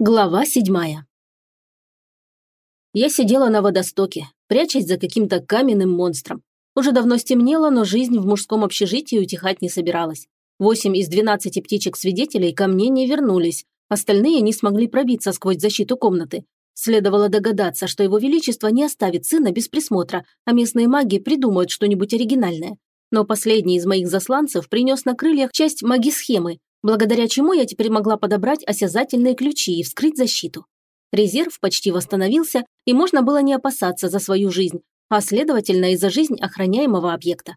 Глава седьмая. Я сидела на водостоке, прячась за каким-то каменным монстром. Уже давно стемнело, но жизнь в мужском общежитии утихать не собиралась. Восемь из двенадцати птичек-свидетелей ко мне не вернулись, остальные не смогли пробиться сквозь защиту комнаты. Следовало догадаться, что его величество не оставит сына без присмотра, а местные маги придумают что-нибудь оригинальное. Но последний из моих засланцев принес на крыльях часть маги-схемы, благодаря чему я теперь могла подобрать осязательные ключи и вскрыть защиту. Резерв почти восстановился, и можно было не опасаться за свою жизнь, а следовательно и за жизнь охраняемого объекта.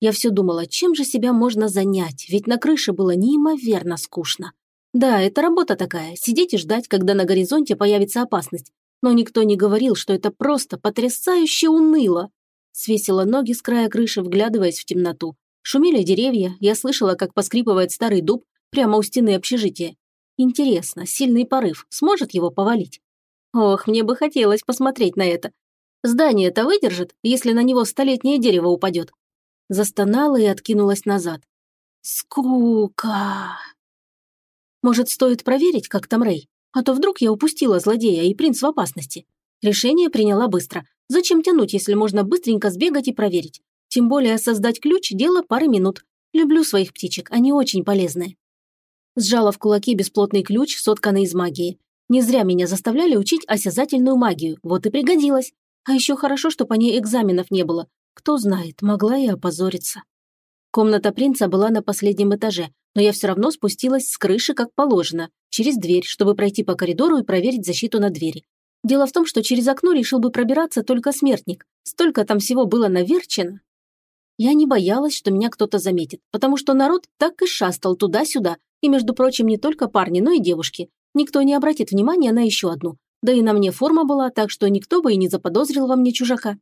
Я все думала, чем же себя можно занять, ведь на крыше было неимоверно скучно. Да, это работа такая, сидеть и ждать, когда на горизонте появится опасность. Но никто не говорил, что это просто потрясающе уныло. Свесила ноги с края крыши, вглядываясь в темноту. Шумели деревья, я слышала, как поскрипывает старый дуб, прямо у стены общежития. Интересно, сильный порыв сможет его повалить? Ох, мне бы хотелось посмотреть на это. Здание-то выдержит, если на него столетнее дерево упадет. Застонала и откинулась назад. Скука. Может, стоит проверить, как там Рэй? А то вдруг я упустила злодея, и принц в опасности. Решение приняла быстро. Зачем тянуть, если можно быстренько сбегать и проверить? Тем более создать ключ – дело пары минут. Люблю своих птичек, они очень полезные. Сжала в кулаки бесплотный ключ, сотканный из магии. Не зря меня заставляли учить осязательную магию, вот и пригодилась. А еще хорошо, что по ней экзаменов не было. Кто знает, могла и опозориться. Комната принца была на последнем этаже, но я все равно спустилась с крыши, как положено, через дверь, чтобы пройти по коридору и проверить защиту на двери. Дело в том, что через окно решил бы пробираться только смертник. Столько там всего было наверчено. Я не боялась, что меня кто-то заметит, потому что народ так и шастал туда-сюда, и, между прочим, не только парни, но и девушки. Никто не обратит внимания на еще одну. Да и на мне форма была, так что никто бы и не заподозрил во мне чужака.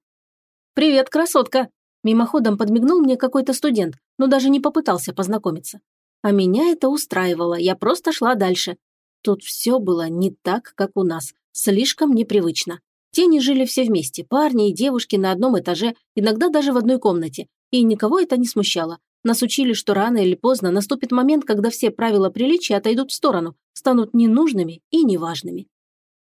«Привет, красотка!» Мимоходом подмигнул мне какой-то студент, но даже не попытался познакомиться. А меня это устраивало, я просто шла дальше. Тут все было не так, как у нас, слишком непривычно. Тени жили все вместе, парни и девушки на одном этаже, иногда даже в одной комнате, и никого это не смущало. Нас учили, что рано или поздно наступит момент, когда все правила приличия отойдут в сторону, станут ненужными и неважными.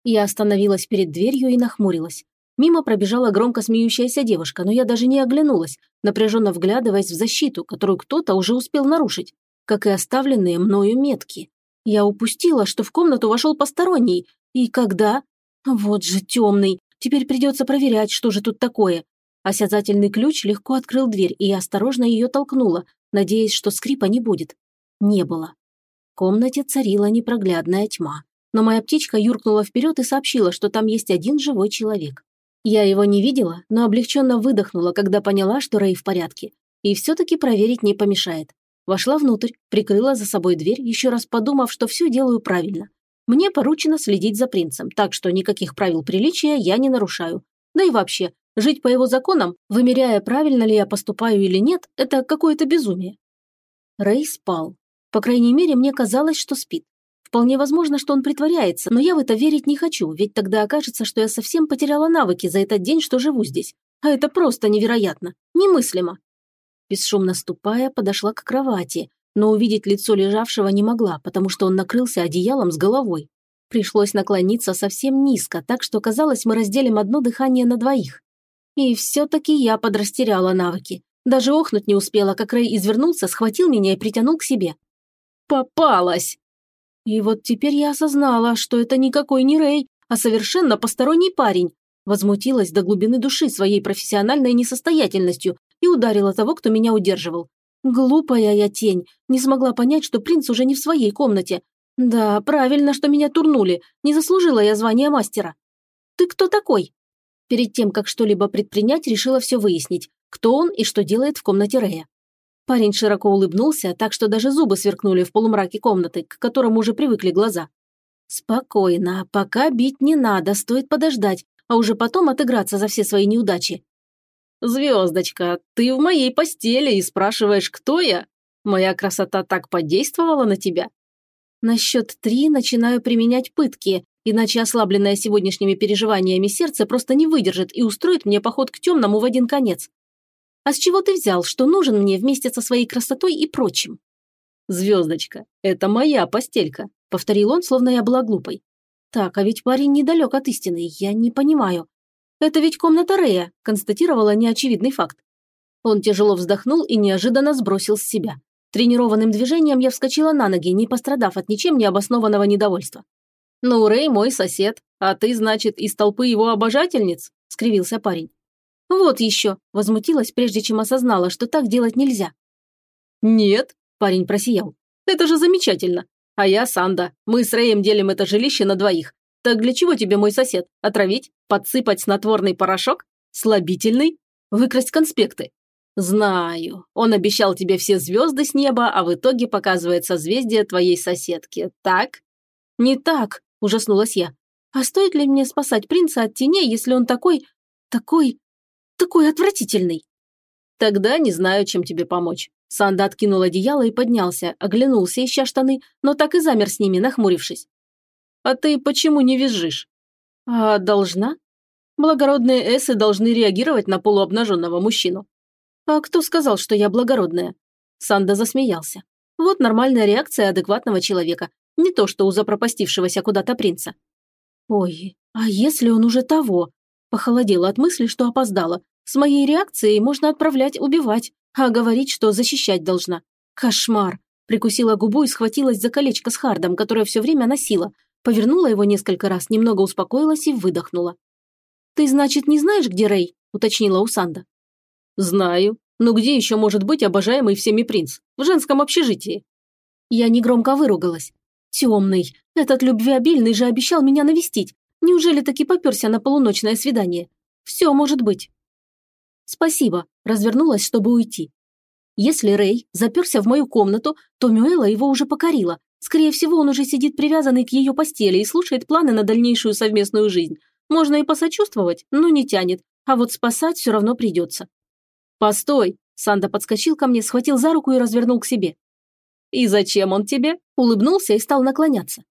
Я остановилась перед дверью и нахмурилась. Мимо пробежала громко смеющаяся девушка, но я даже не оглянулась, напряженно вглядываясь в защиту, которую кто-то уже успел нарушить, как и оставленные мною метки. Я упустила, что в комнату вошел посторонний. И когда? Вот же темный. Теперь придется проверять, что же тут такое. Осязательный ключ легко открыл дверь, и осторожно ее толкнула, надеясь, что скрипа не будет. Не было. В комнате царила непроглядная тьма. Но моя птичка юркнула вперед и сообщила, что там есть один живой человек. Я его не видела, но облегченно выдохнула, когда поняла, что Рэй в порядке. И все-таки проверить не помешает. Вошла внутрь, прикрыла за собой дверь, еще раз подумав, что все делаю правильно. Мне поручено следить за принцем, так что никаких правил приличия я не нарушаю. Да и вообще, Жить по его законам, вымеряя, правильно ли я поступаю или нет, это какое-то безумие. Рэй спал. По крайней мере, мне казалось, что спит. Вполне возможно, что он притворяется, но я в это верить не хочу, ведь тогда окажется, что я совсем потеряла навыки за этот день, что живу здесь. А это просто невероятно, немыслимо. Бесшумно ступая, подошла к кровати, но увидеть лицо лежавшего не могла, потому что он накрылся одеялом с головой. Пришлось наклониться совсем низко, так что казалось, мы разделим одно дыхание на двоих. И все-таки я подрастеряла навыки. Даже охнуть не успела, как Рэй извернулся, схватил меня и притянул к себе. Попалась! И вот теперь я осознала, что это никакой не Рэй, а совершенно посторонний парень. Возмутилась до глубины души своей профессиональной несостоятельностью и ударила того, кто меня удерживал. Глупая я тень, не смогла понять, что принц уже не в своей комнате. Да, правильно, что меня турнули, не заслужила я звания мастера. «Ты кто такой?» Перед тем, как что-либо предпринять, решила все выяснить, кто он и что делает в комнате Рея. Парень широко улыбнулся, так что даже зубы сверкнули в полумраке комнаты, к которому уже привыкли глаза. «Спокойно, пока бить не надо, стоит подождать, а уже потом отыграться за все свои неудачи». «Звездочка, ты в моей постели и спрашиваешь, кто я? Моя красота так подействовала на тебя?» На счет три начинаю применять пытки, Иначе ослабленное сегодняшними переживаниями сердце просто не выдержит и устроит мне поход к темному в один конец. А с чего ты взял, что нужен мне вместе со своей красотой и прочим? Звездочка, это моя постелька, повторил он, словно я была глупой. Так, а ведь парень недалек от истины, я не понимаю. Это ведь комната Рея, констатировала неочевидный факт. Он тяжело вздохнул и неожиданно сбросил с себя. Тренированным движением я вскочила на ноги, не пострадав от ничем необоснованного недовольства. «Ну, Рэй мой сосед, а ты, значит, из толпы его обожательниц?» – скривился парень. «Вот еще», – возмутилась, прежде чем осознала, что так делать нельзя. «Нет», – парень просиял. «Это же замечательно. А я Санда. Мы с Рэем делим это жилище на двоих. Так для чего тебе мой сосед? Отравить? Подсыпать снотворный порошок? Слабительный? Выкрасть конспекты? Знаю. Он обещал тебе все звезды с неба, а в итоге показывает созвездие твоей соседки. Так? Не так, ужаснулась я. А стоит ли мне спасать принца от теней, если он такой... такой... такой отвратительный? Тогда не знаю, чем тебе помочь. Санда откинул одеяло и поднялся, оглянулся, ища штаны, но так и замер с ними, нахмурившись. «А ты почему не визжишь?» «А должна?» «Благородные эсы должны реагировать на полуобнаженного мужчину». «А кто сказал, что я благородная?» Санда засмеялся. «Вот нормальная реакция адекватного человека, не то что у запропастившегося куда-то принца». «Ой, а если он уже того?» Похолодела от мысли, что опоздала. С моей реакцией можно отправлять убивать а говорить, что защищать должна. Кошмар. Прикусила губу и схватилась за колечко с Хардом, которое все время носила. Повернула его несколько раз, немного успокоилась и выдохнула. «Ты, значит, не знаешь, где Рэй?» – уточнила Усанда. «Знаю. Но где еще может быть обожаемый всеми принц? В женском общежитии». Я негромко выругалась. «Темный. Этот любвеобильный же обещал меня навестить. Неужели таки поперся на полуночное свидание? Все может быть». «Спасибо», – развернулась, чтобы уйти. Если Рэй заперся в мою комнату, то Мюэла его уже покорила. Скорее всего, он уже сидит привязанный к ее постели и слушает планы на дальнейшую совместную жизнь. Можно и посочувствовать, но не тянет, а вот спасать все равно придется. «Постой!» – Санда подскочил ко мне, схватил за руку и развернул к себе. «И зачем он тебе?» – улыбнулся и стал наклоняться.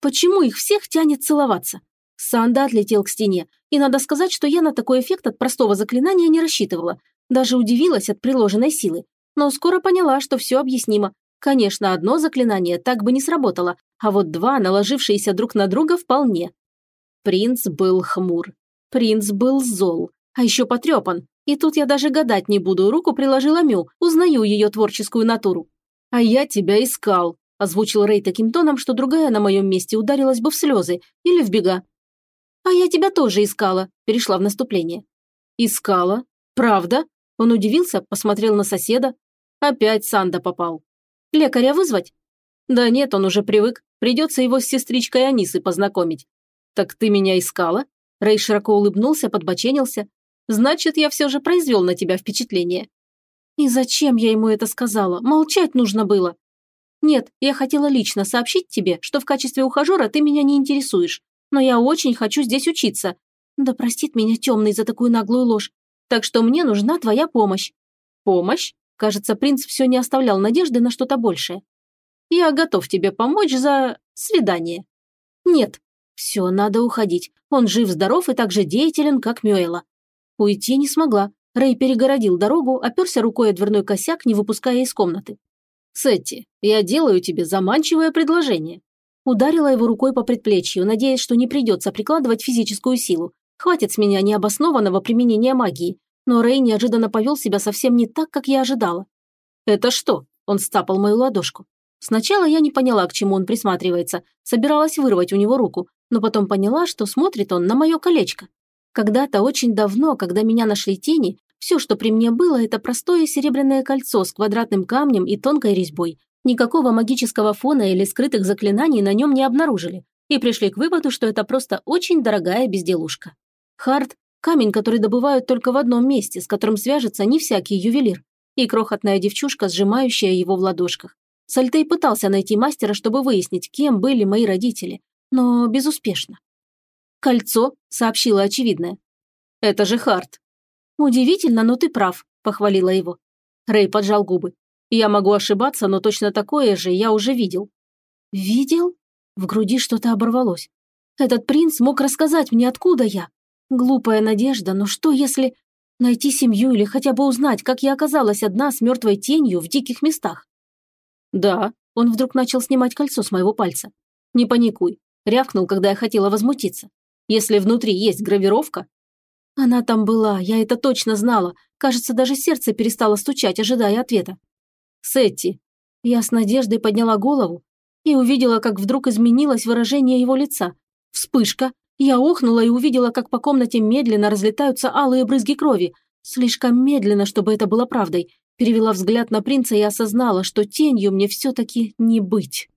«Почему их всех тянет целоваться?» Санда отлетел к стене, и надо сказать, что я на такой эффект от простого заклинания не рассчитывала. Даже удивилась от приложенной силы. Но скоро поняла, что все объяснимо. Конечно, одно заклинание так бы не сработало, а вот два, наложившиеся друг на друга, вполне. Принц был хмур. Принц был зол. А еще потрепан. И тут я даже гадать не буду, руку приложила Мю, узнаю ее творческую натуру. «А я тебя искал», – озвучил Рэй таким тоном, что другая на моем месте ударилась бы в слезы или в бега. «А я тебя тоже искала», – перешла в наступление. «Искала? Правда?» Он удивился, посмотрел на соседа. Опять Санда попал. «Лекаря вызвать?» «Да нет, он уже привык. Придется его с сестричкой Анисой познакомить». «Так ты меня искала?» Рэй широко улыбнулся, подбоченился. «Значит, я все же произвел на тебя впечатление». «И зачем я ему это сказала? Молчать нужно было». «Нет, я хотела лично сообщить тебе, что в качестве ухажера ты меня не интересуешь но я очень хочу здесь учиться. Да простит меня темный за такую наглую ложь. Так что мне нужна твоя помощь». «Помощь?» Кажется, принц все не оставлял надежды на что-то большее. «Я готов тебе помочь за... свидание». «Нет. Все, надо уходить. Он жив-здоров и так же деятелен, как Мюэла». Уйти не смогла. Рэй перегородил дорогу, оперся рукой о дверной косяк, не выпуская из комнаты. «Сетти, я делаю тебе заманчивое предложение. Ударила его рукой по предплечью, надеясь, что не придется прикладывать физическую силу. Хватит с меня необоснованного применения магии. Но Рэй неожиданно повел себя совсем не так, как я ожидала. «Это что?» – он стапал мою ладошку. Сначала я не поняла, к чему он присматривается, собиралась вырвать у него руку, но потом поняла, что смотрит он на мое колечко. Когда-то очень давно, когда меня нашли тени, все, что при мне было, это простое серебряное кольцо с квадратным камнем и тонкой резьбой, Никакого магического фона или скрытых заклинаний на нем не обнаружили и пришли к выводу, что это просто очень дорогая безделушка. Хард – камень, который добывают только в одном месте, с которым свяжется не всякий ювелир, и крохотная девчушка, сжимающая его в ладошках. Сальтей пытался найти мастера, чтобы выяснить, кем были мои родители, но безуспешно. «Кольцо», – сообщила очевидное. «Это же Харт». «Удивительно, но ты прав», – похвалила его. Рэй поджал губы. Я могу ошибаться, но точно такое же я уже видел». «Видел?» В груди что-то оборвалось. «Этот принц мог рассказать мне, откуда я. Глупая надежда, но что если... Найти семью или хотя бы узнать, как я оказалась одна с мертвой тенью в диких местах?» «Да», он вдруг начал снимать кольцо с моего пальца. «Не паникуй. Рявкнул, когда я хотела возмутиться. Если внутри есть гравировка... Она там была, я это точно знала. Кажется, даже сердце перестало стучать, ожидая ответа. Сетти. Я с надеждой подняла голову и увидела, как вдруг изменилось выражение его лица. Вспышка. Я охнула и увидела, как по комнате медленно разлетаются алые брызги крови. Слишком медленно, чтобы это было правдой. Перевела взгляд на принца и осознала, что тенью мне все-таки не быть.